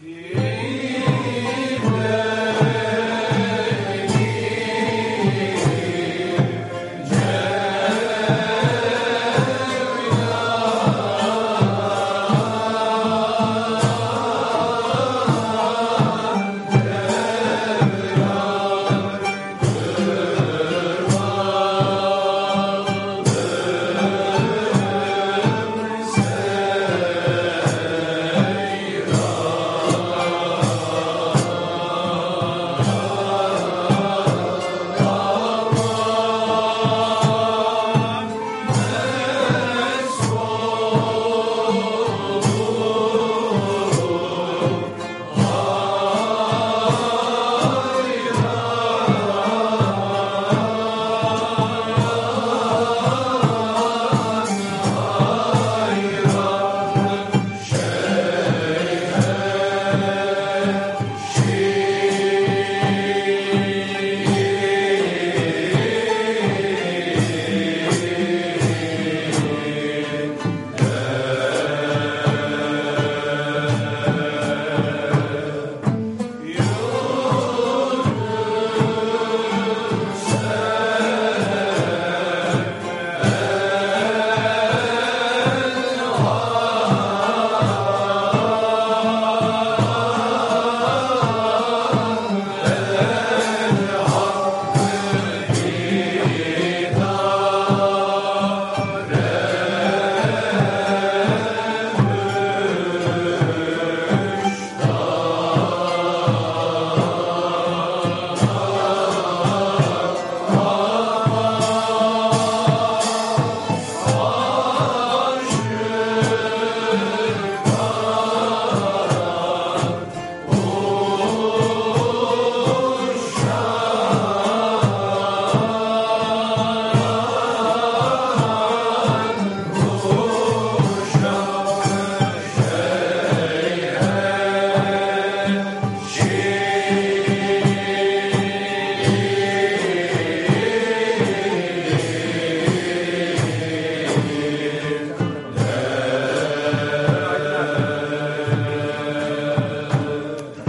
Yeah.